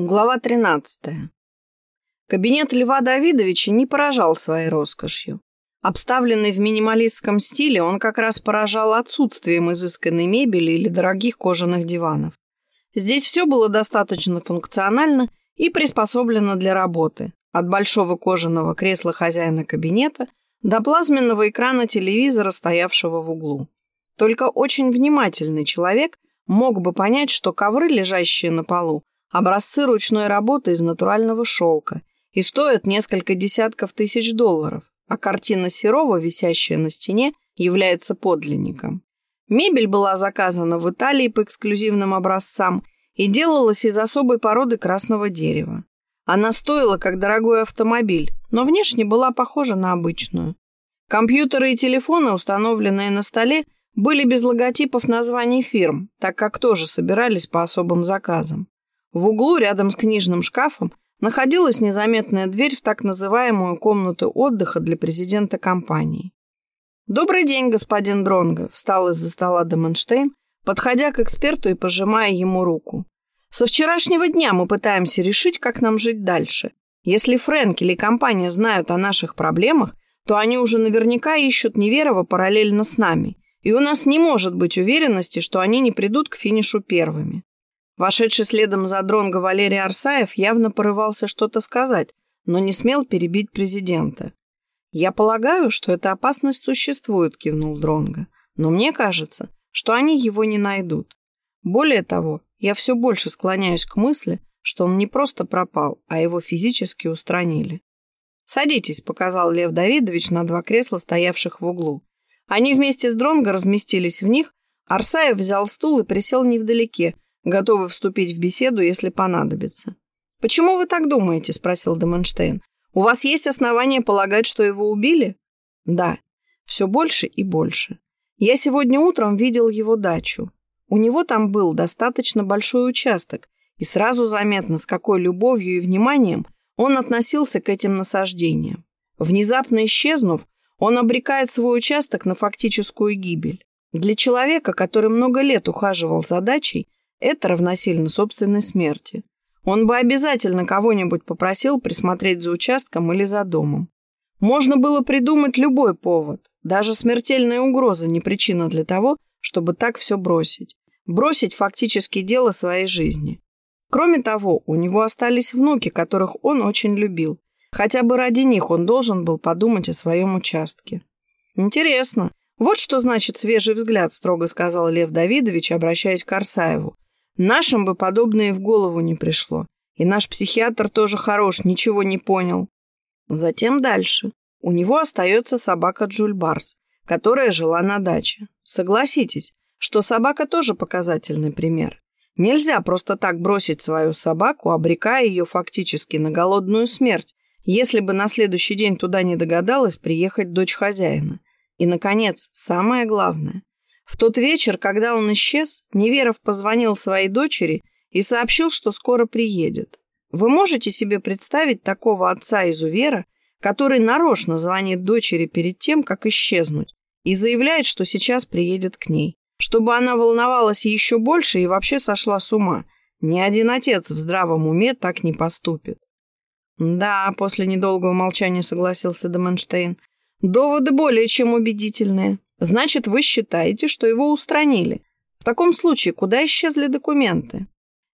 Глава 13. Кабинет Льва Давидовича не поражал своей роскошью. Обставленный в минималистском стиле, он как раз поражал отсутствием изысканной мебели или дорогих кожаных диванов. Здесь все было достаточно функционально и приспособлено для работы, от большого кожаного кресла хозяина кабинета до плазменного экрана телевизора, стоявшего в углу. Только очень внимательный человек мог бы понять, что ковры, лежащие на полу, образцы ручной работы из натурального шелка и стоят несколько десятков тысяч долларов, а картина Серова, висящая на стене, является подлинником. Мебель была заказана в Италии по эксклюзивным образцам и делалась из особой породы красного дерева. Она стоила как дорогой автомобиль, но внешне была похожа на обычную. Компьютеры и телефоны, установленные на столе, были без логотипов названий фирм, так как тоже собирались по особым заказам. В углу рядом с книжным шкафом находилась незаметная дверь в так называемую комнату отдыха для президента компании. «Добрый день, господин Дронго», — встал из-за стола Деменштейн, подходя к эксперту и пожимая ему руку. «Со вчерашнего дня мы пытаемся решить, как нам жить дальше. Если Фрэнк или компания знают о наших проблемах, то они уже наверняка ищут Неверова параллельно с нами, и у нас не может быть уверенности, что они не придут к финишу первыми. Вошедший следом за Дронго Валерий Арсаев явно порывался что-то сказать, но не смел перебить президента. «Я полагаю, что эта опасность существует», — кивнул Дронго. «Но мне кажется, что они его не найдут. Более того, я все больше склоняюсь к мысли, что он не просто пропал, а его физически устранили». «Садитесь», — показал Лев Давидович на два кресла, стоявших в углу. Они вместе с Дронго разместились в них, Арсаев взял стул и присел невдалеке, готовы вступить в беседу, если понадобится. «Почему вы так думаете?» – спросил Деменштейн. «У вас есть основания полагать, что его убили?» «Да, все больше и больше. Я сегодня утром видел его дачу. У него там был достаточно большой участок, и сразу заметно, с какой любовью и вниманием он относился к этим насаждениям. Внезапно исчезнув, он обрекает свой участок на фактическую гибель. Для человека, который много лет ухаживал за дачей, это равносильно собственной смерти. Он бы обязательно кого-нибудь попросил присмотреть за участком или за домом. Можно было придумать любой повод. Даже смертельная угроза не причина для того, чтобы так все бросить. Бросить фактически дело своей жизни. Кроме того, у него остались внуки, которых он очень любил. Хотя бы ради них он должен был подумать о своем участке. Интересно. Вот что значит свежий взгляд, строго сказал Лев Давидович, обращаясь к Арсаеву. Нашим бы подобное в голову не пришло. И наш психиатр тоже хорош, ничего не понял. Затем дальше. У него остается собака Джульбарс, которая жила на даче. Согласитесь, что собака тоже показательный пример. Нельзя просто так бросить свою собаку, обрекая ее фактически на голодную смерть, если бы на следующий день туда не догадалась приехать дочь хозяина. И, наконец, самое главное. В тот вечер, когда он исчез, Неверов позвонил своей дочери и сообщил, что скоро приедет. Вы можете себе представить такого отца-изувера, который нарочно звонит дочери перед тем, как исчезнуть, и заявляет, что сейчас приедет к ней, чтобы она волновалась еще больше и вообще сошла с ума. Ни один отец в здравом уме так не поступит. «Да», — после недолгого молчания согласился Деменштейн, — «доводы более чем убедительные. Значит, вы считаете, что его устранили. В таком случае, куда исчезли документы?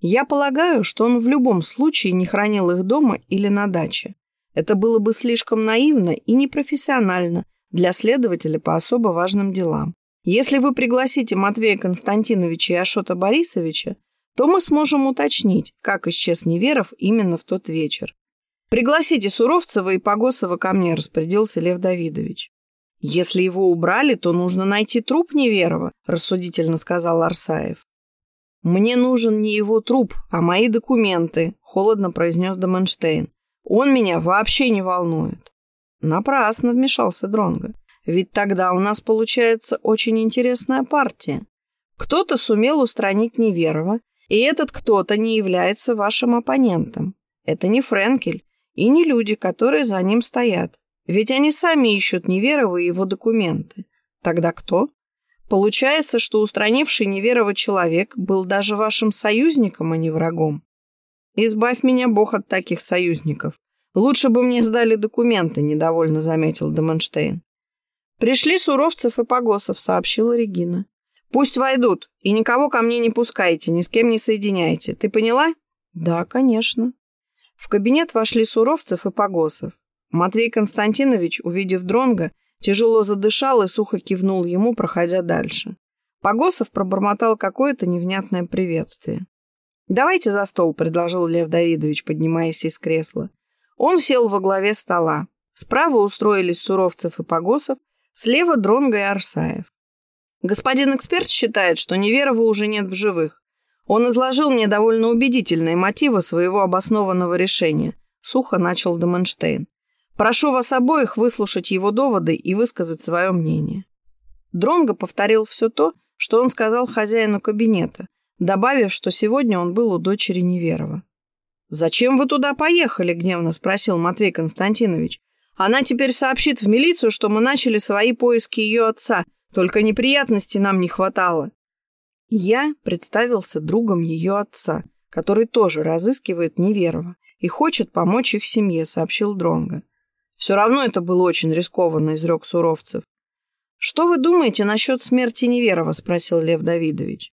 Я полагаю, что он в любом случае не хранил их дома или на даче. Это было бы слишком наивно и непрофессионально для следователя по особо важным делам. Если вы пригласите Матвея Константиновича и Ашота Борисовича, то мы сможем уточнить, как исчез Неверов именно в тот вечер. Пригласите Суровцева и Погосова ко мне, распорядился Лев Давидович. «Если его убрали, то нужно найти труп Неверова», — рассудительно сказал Арсаев. «Мне нужен не его труп, а мои документы», — холодно произнес Доменштейн. «Он меня вообще не волнует». Напрасно вмешался Дронго. Ведь тогда у нас получается очень интересная партия. Кто-то сумел устранить Неверова, и этот кто-то не является вашим оппонентом. Это не Френкель и не люди, которые за ним стоят. Ведь они сами ищут Неверова и его документы. Тогда кто? Получается, что устранивший Неверова человек был даже вашим союзником, а не врагом. Избавь меня, Бог, от таких союзников. Лучше бы мне сдали документы, недовольно заметил Деменштейн. Пришли Суровцев и Погосов, сообщила Регина. Пусть войдут, и никого ко мне не пускайте, ни с кем не соединяйте. Ты поняла? Да, конечно. В кабинет вошли Суровцев и Погосов. Матвей Константинович, увидев Дронга, тяжело задышал и сухо кивнул ему, проходя дальше. Погосов пробормотал какое-то невнятное приветствие. «Давайте за стол», — предложил Лев Давидович, поднимаясь из кресла. Он сел во главе стола. Справа устроились Суровцев и Погосов, слева Дронга и Арсаев. Господин эксперт считает, что Неверова уже нет в живых. Он изложил мне довольно убедительные мотивы своего обоснованного решения. Сухо начал Деменштейн. Прошу вас обоих выслушать его доводы и высказать свое мнение. Дронго повторил все то, что он сказал хозяину кабинета, добавив, что сегодня он был у дочери Неверова. «Зачем вы туда поехали?» — гневно спросил Матвей Константинович. «Она теперь сообщит в милицию, что мы начали свои поиски ее отца, только неприятностей нам не хватало». Я представился другом ее отца, который тоже разыскивает Неверова и хочет помочь их семье, сообщил Дронга. Все равно это было очень рискованно, изрек Суровцев. «Что вы думаете насчет смерти Неверова?» – спросил Лев Давидович.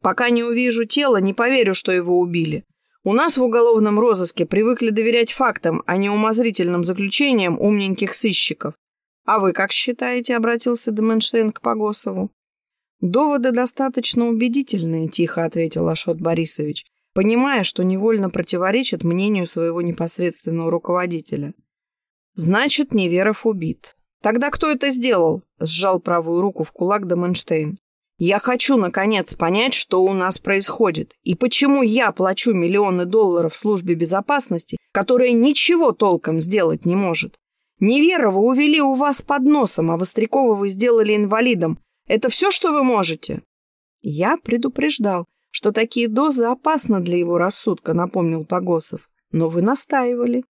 «Пока не увижу тело, не поверю, что его убили. У нас в уголовном розыске привыкли доверять фактам, а не умозрительным заключениям умненьких сыщиков. А вы как считаете?» – обратился Деменштейн к Погосову. «Доводы достаточно убедительные», – тихо ответил Ашот Борисович, понимая, что невольно противоречит мнению своего непосредственного руководителя. «Значит, Неверов убит. «Тогда кто это сделал?» — сжал правую руку в кулак Деменштейн. «Я хочу, наконец, понять, что у нас происходит, и почему я плачу миллионы долларов службе безопасности, которая ничего толком сделать не может. Неверова увели у вас под носом, а Вострякова вы сделали инвалидом. Это все, что вы можете?» «Я предупреждал, что такие дозы опасны для его рассудка», — напомнил Погосов. «Но вы настаивали».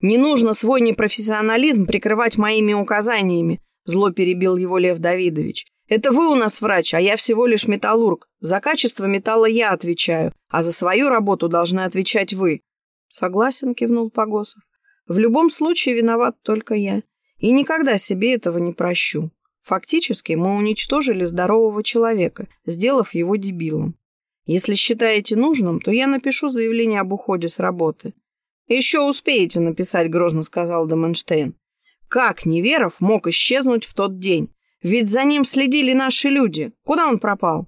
«Не нужно свой непрофессионализм прикрывать моими указаниями», зло перебил его Лев Давидович. «Это вы у нас врач, а я всего лишь металлург. За качество металла я отвечаю, а за свою работу должны отвечать вы». «Согласен», — кивнул Погосов. «В любом случае виноват только я. И никогда себе этого не прощу. Фактически мы уничтожили здорового человека, сделав его дебилом. Если считаете нужным, то я напишу заявление об уходе с работы. «Еще успеете написать», — грозно сказал Деменштейн. «Как Неверов мог исчезнуть в тот день? Ведь за ним следили наши люди. Куда он пропал?»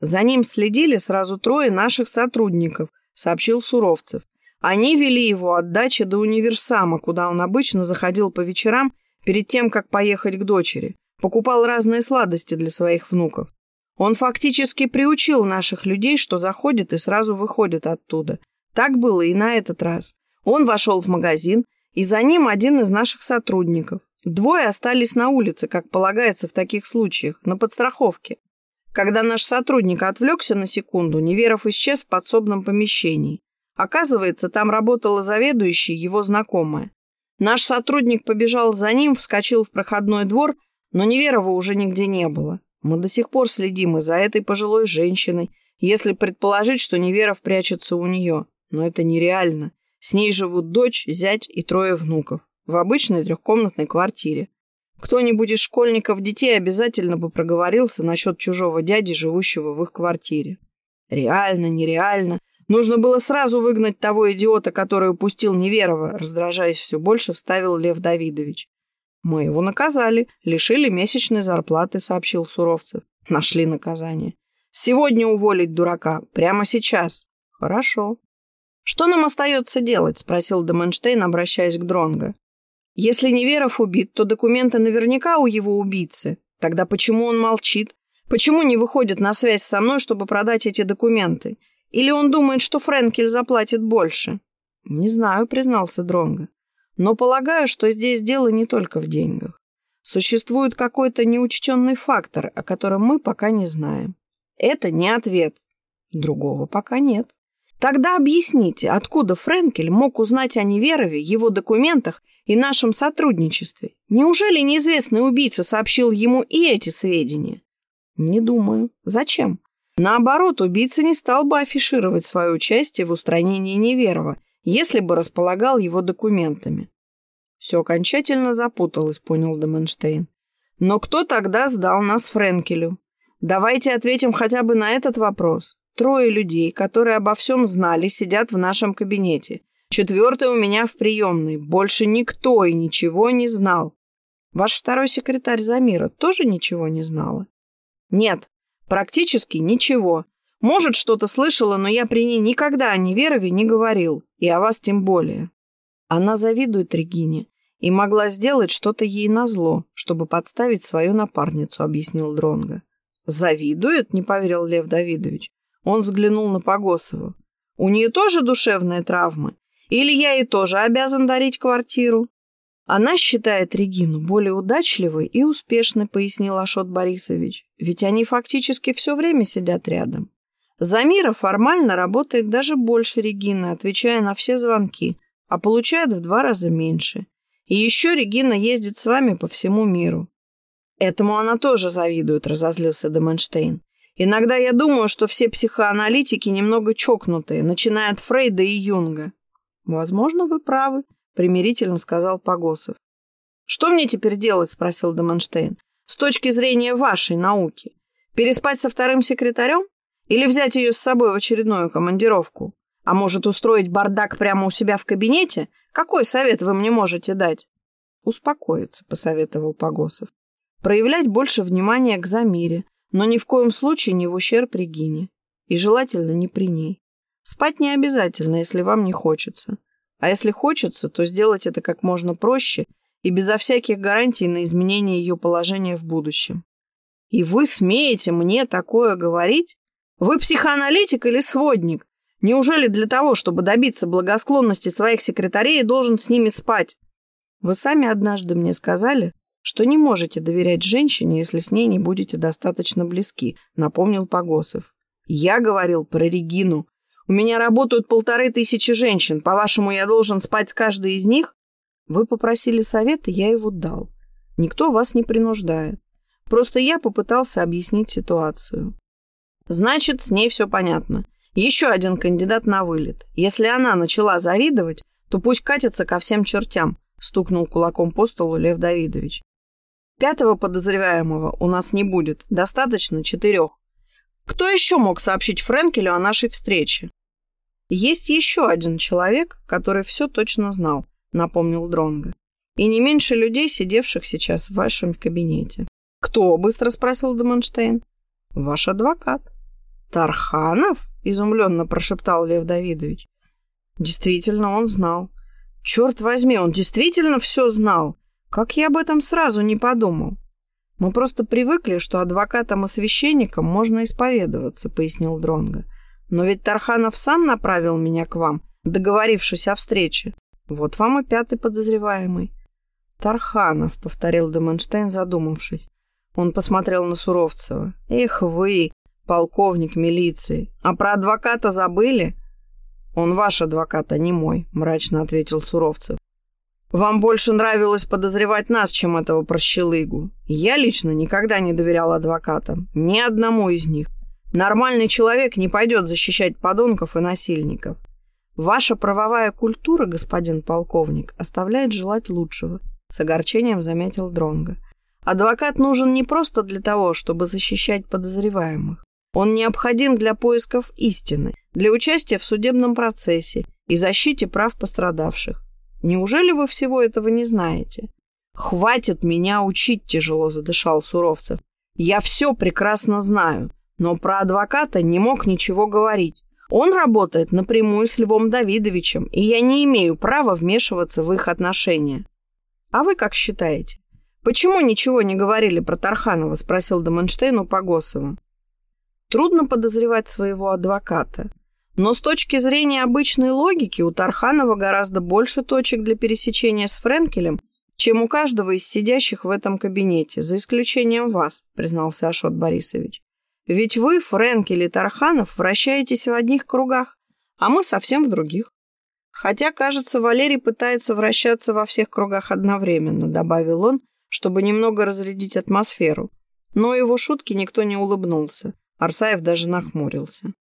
«За ним следили сразу трое наших сотрудников», — сообщил Суровцев. «Они вели его от дачи до универсама, куда он обычно заходил по вечерам перед тем, как поехать к дочери. Покупал разные сладости для своих внуков. Он фактически приучил наших людей, что заходит и сразу выходит оттуда. Так было и на этот раз. Он вошел в магазин, и за ним один из наших сотрудников. Двое остались на улице, как полагается в таких случаях, на подстраховке. Когда наш сотрудник отвлекся на секунду, Неверов исчез в подсобном помещении. Оказывается, там работала заведующая его знакомая. Наш сотрудник побежал за ним, вскочил в проходной двор, но Неверова уже нигде не было. Мы до сих пор следим и за этой пожилой женщиной, если предположить, что Неверов прячется у нее. Но это нереально. С ней живут дочь, зять и трое внуков. В обычной трехкомнатной квартире. Кто-нибудь из школьников детей обязательно бы проговорился насчет чужого дяди, живущего в их квартире. Реально, нереально. Нужно было сразу выгнать того идиота, который упустил Неверова, раздражаясь все больше, вставил Лев Давидович. Мы его наказали, лишили месячной зарплаты, сообщил Суровцев. Нашли наказание. Сегодня уволить дурака, прямо сейчас. Хорошо. «Что нам остается делать?» – спросил Деменштейн, обращаясь к Дронго. «Если Неверов убит, то документы наверняка у его убийцы. Тогда почему он молчит? Почему не выходит на связь со мной, чтобы продать эти документы? Или он думает, что Френкель заплатит больше?» «Не знаю», — признался Дронго. «Но полагаю, что здесь дело не только в деньгах. Существует какой-то неучтенный фактор, о котором мы пока не знаем. Это не ответ. Другого пока нет. Тогда объясните, откуда Френкель мог узнать о Неверове, его документах и нашем сотрудничестве? Неужели неизвестный убийца сообщил ему и эти сведения? Не думаю. Зачем? Наоборот, убийца не стал бы афишировать свое участие в устранении Неверова, если бы располагал его документами. Все окончательно запуталось, понял Деменштейн. Но кто тогда сдал нас Френкелю? Давайте ответим хотя бы на этот вопрос. Трое людей, которые обо всем знали, сидят в нашем кабинете. Четвертый у меня в приемной. Больше никто и ничего не знал. Ваш второй секретарь Замира тоже ничего не знала? Нет, практически ничего. Может, что-то слышала, но я при ней никогда о Неверове не говорил, и о вас тем более. Она завидует Регине и могла сделать что-то ей назло, чтобы подставить свою напарницу, объяснил Дронга. Завидует? Не поверил Лев Давидович. Он взглянул на Погосову. «У нее тоже душевные травмы? Или я ей тоже обязан дарить квартиру?» «Она считает Регину более удачливой и успешной», — пояснил Ашот Борисович. «Ведь они фактически все время сидят рядом. Замира формально работает даже больше Регины, отвечая на все звонки, а получает в два раза меньше. И еще Регина ездит с вами по всему миру». «Этому она тоже завидует», — разозлился Деменштейн. Иногда я думаю, что все психоаналитики немного чокнутые, начиная от Фрейда и Юнга. Возможно, вы правы, примирительно сказал Погосов. Что мне теперь делать, спросил Деменштейн, с точки зрения вашей науки? Переспать со вторым секретарем? Или взять ее с собой в очередную командировку? А может, устроить бардак прямо у себя в кабинете? Какой совет вы мне можете дать? Успокоиться, посоветовал Погосов. Проявлять больше внимания к Замире, но ни в коем случае не в ущерб Регине. И желательно не при ней. Спать не обязательно, если вам не хочется. А если хочется, то сделать это как можно проще и безо всяких гарантий на изменение ее положения в будущем. И вы смеете мне такое говорить? Вы психоаналитик или сводник? Неужели для того, чтобы добиться благосклонности своих секретарей, должен с ними спать? Вы сами однажды мне сказали, что не можете доверять женщине, если с ней не будете достаточно близки, напомнил Погосов. Я говорил про Регину. У меня работают полторы тысячи женщин. По-вашему, я должен спать с каждой из них? Вы попросили совета, я его дал. Никто вас не принуждает. Просто я попытался объяснить ситуацию. Значит, с ней все понятно. Еще один кандидат на вылет. Если она начала завидовать, то пусть катится ко всем чертям, стукнул кулаком по столу Лев Давидович. Пятого подозреваемого у нас не будет, достаточно четырех. Кто еще мог сообщить Френкелю о нашей встрече? Есть еще один человек, который все точно знал, напомнил Дронга. И не меньше людей, сидевших сейчас в вашем кабинете. Кто? быстро спросил Деменштейн. Ваш адвокат. Тарханов? изумленно прошептал Лев Давидович. Действительно, он знал. Черт возьми, он действительно все знал. Как я об этом сразу не подумал? Мы просто привыкли, что адвокатам и священникам можно исповедоваться, пояснил Дронга. Но ведь Тарханов сам направил меня к вам, договорившись о встрече. Вот вам и пятый подозреваемый. Тарханов, повторил Деменштейн, задумавшись. Он посмотрел на Суровцева. Эх вы, полковник милиции, а про адвоката забыли? Он ваш адвокат, а не мой, мрачно ответил Суровцев. Вам больше нравилось подозревать нас, чем этого прощелыгу. Я лично никогда не доверял адвокатам, ни одному из них. Нормальный человек не пойдет защищать подонков и насильников. Ваша правовая культура, господин полковник, оставляет желать лучшего, с огорчением заметил Дронга. Адвокат нужен не просто для того, чтобы защищать подозреваемых. Он необходим для поисков истины, для участия в судебном процессе и защите прав пострадавших. Неужели вы всего этого не знаете? Хватит меня учить, тяжело задышал Суровцев. Я все прекрасно знаю, но про адвоката не мог ничего говорить. Он работает напрямую с Львом Давидовичем, и я не имею права вмешиваться в их отношения. А вы как считаете? Почему ничего не говорили про Тарханова? спросил Деменштейн у Погосова. Трудно подозревать своего адвоката. Но с точки зрения обычной логики у Тарханова гораздо больше точек для пересечения с Френкелем, чем у каждого из сидящих в этом кабинете, за исключением вас, признался Ашот Борисович. Ведь вы, Френкель и Тарханов, вращаетесь в одних кругах, а мы совсем в других. Хотя, кажется, Валерий пытается вращаться во всех кругах одновременно, добавил он, чтобы немного разрядить атмосферу. Но его шутки никто не улыбнулся. Арсаев даже нахмурился.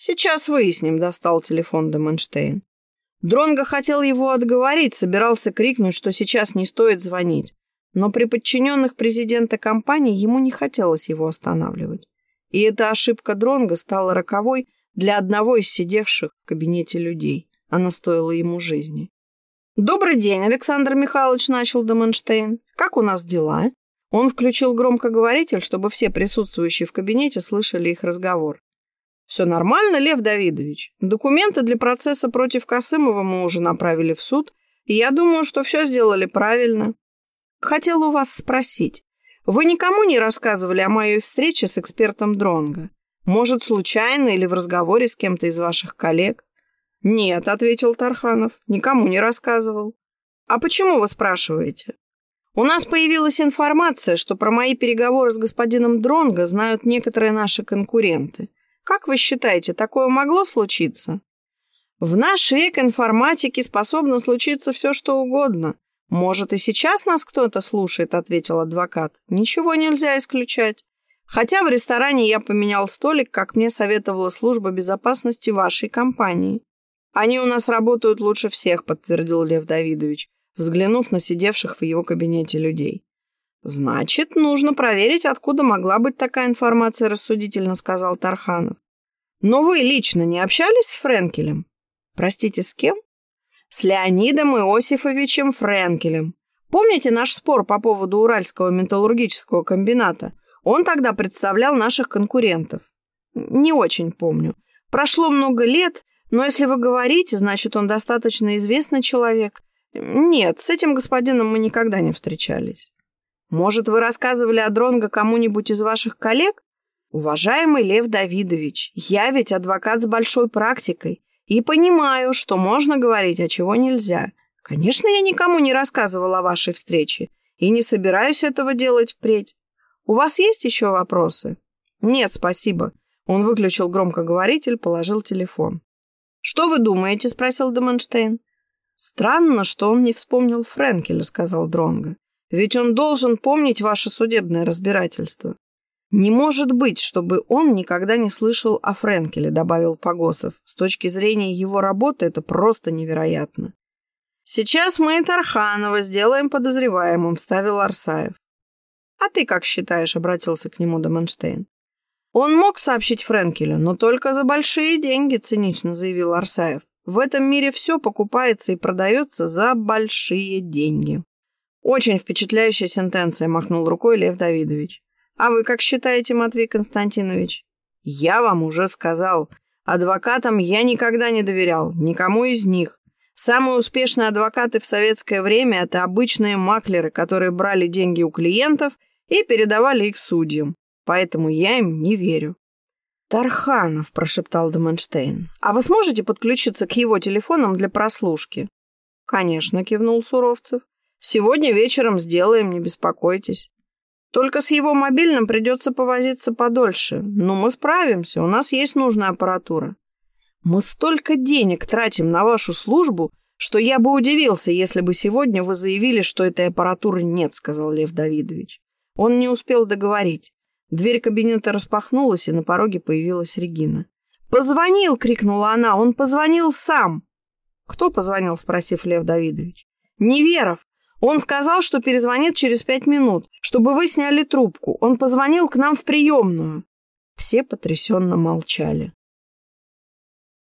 «Сейчас выясним», — достал телефон Деменштейн. Дронго хотел его отговорить, собирался крикнуть, что сейчас не стоит звонить. Но при подчиненных президента компании ему не хотелось его останавливать. И эта ошибка Дронга стала роковой для одного из сидевших в кабинете людей. Она стоила ему жизни. «Добрый день, Александр Михайлович», — начал Деменштейн. «Как у нас дела?» Он включил громкоговоритель, чтобы все присутствующие в кабинете слышали их разговор. «Все нормально, Лев Давидович. Документы для процесса против Косымова мы уже направили в суд, и я думаю, что все сделали правильно. Хотела у вас спросить, вы никому не рассказывали о моей встрече с экспертом Дронга? Может, случайно или в разговоре с кем-то из ваших коллег? Нет, ответил Тарханов, никому не рассказывал. А почему вы спрашиваете? У нас появилась информация, что про мои переговоры с господином Дронго знают некоторые наши конкуренты. Как вы считаете, такое могло случиться? В наш век информатики способно случиться все, что угодно. «Может, и сейчас нас кто-то слушает», — ответил адвокат. «Ничего нельзя исключать. Хотя в ресторане я поменял столик, как мне советовала служба безопасности вашей компании. Они у нас работают лучше всех», — подтвердил Лев Давидович, взглянув на сидевших в его кабинете людей. «Значит, нужно проверить, откуда могла быть такая информация», — рассудительно сказал Тарханов. «Но вы лично не общались с Френкелем?» «Простите, с кем?» с Леонидом Иосифовичем Френкелем. Помните наш спор по поводу Уральского металлургического комбината? Он тогда представлял наших конкурентов. Не очень помню. Прошло много лет, но если вы говорите, значит, он достаточно известный человек. Нет, с этим господином мы никогда не встречались. Может, вы рассказывали о Дронго кому-нибудь из ваших коллег? Уважаемый Лев Давидович, я ведь адвокат с большой практикой. И понимаю, что можно говорить, а чего нельзя. Конечно, я никому не рассказывала о вашей встрече и не собираюсь этого делать впредь. У вас есть еще вопросы? Нет, спасибо. Он выключил громкоговоритель, положил телефон. Что вы думаете? спросил Деменштейн. Странно, что он не вспомнил Френкеля, сказал Дронго. Ведь он должен помнить ваше судебное разбирательство. «Не может быть, чтобы он никогда не слышал о Френкеле», — добавил Погосов. «С точки зрения его работы это просто невероятно». «Сейчас мы и Тарханова сделаем подозреваемым», — вставил Арсаев. «А ты как считаешь?» — обратился к нему Деменштейн. «Он мог сообщить Френкелю, но только за большие деньги», — цинично заявил Арсаев. «В этом мире все покупается и продается за большие деньги». «Очень впечатляющая сентенция», — махнул рукой Лев Давидович. А вы как считаете, Матвей Константинович? Я вам уже сказал. Адвокатам я никогда не доверял, никому из них. Самые успешные адвокаты в советское время – это обычные маклеры, которые брали деньги у клиентов и передавали их судьям. Поэтому я им не верю. «Тарханов», – прошептал Деменштейн, – «а вы сможете подключиться к его телефонам для прослушки?» «Конечно», – кивнул Суровцев. «Сегодня вечером сделаем, не беспокойтесь». Только с его мобильным придется повозиться подольше. Но мы справимся, у нас есть нужная аппаратура. Мы столько денег тратим на вашу службу, что я бы удивился, если бы сегодня вы заявили, что этой аппаратуры нет, сказал Лев Давидович. Он не успел договорить. Дверь кабинета распахнулась, и на пороге появилась Регина. «Позвонил!» — крикнула она. «Он позвонил сам!» «Кто позвонил?» — спросив Лев Давидович. «Неверов! Он сказал, что перезвонит через пять минут, чтобы вы сняли трубку. Он позвонил к нам в приемную. Все потрясенно молчали.